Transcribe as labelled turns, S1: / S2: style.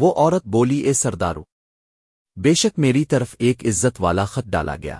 S1: وہ عورت بولی، اے سردارو، بے شک میری طرف ایک عزت والا خط ڈالا گیا۔